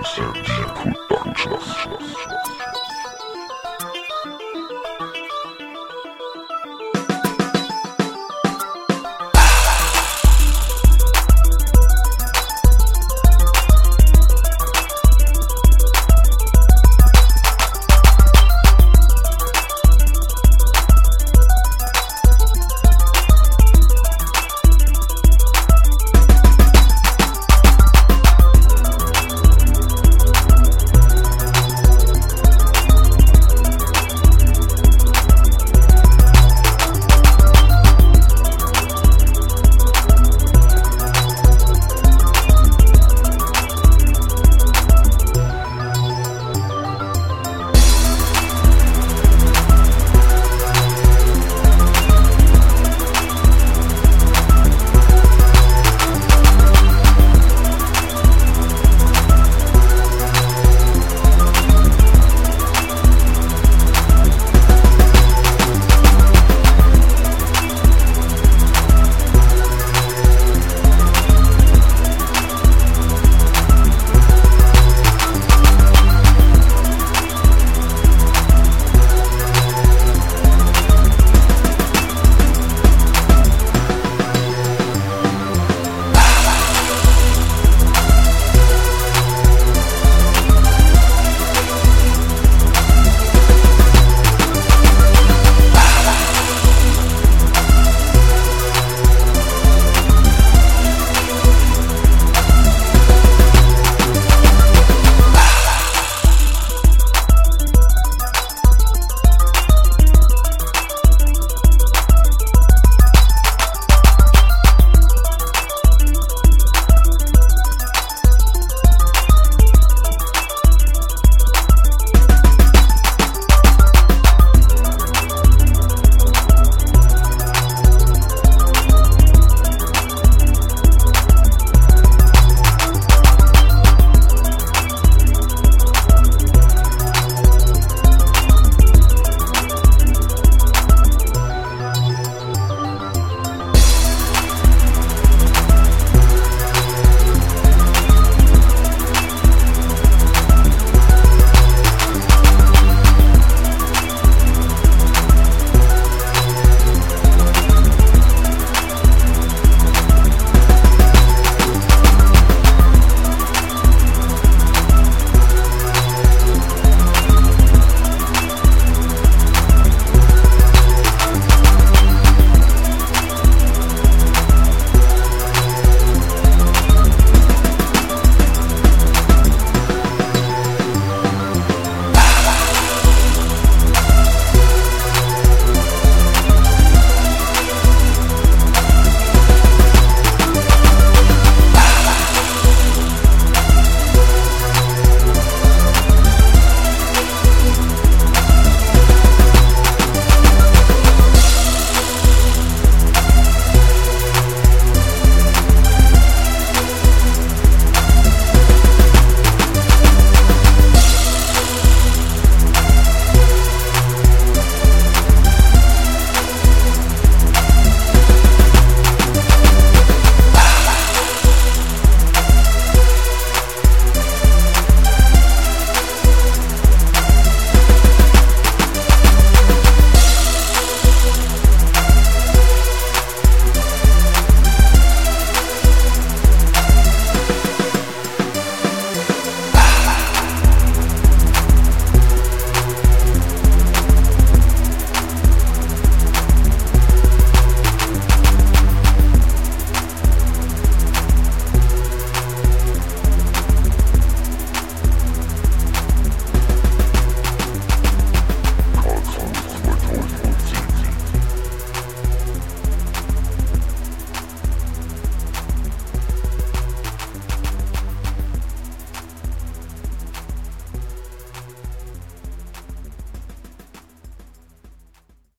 Producer D Production.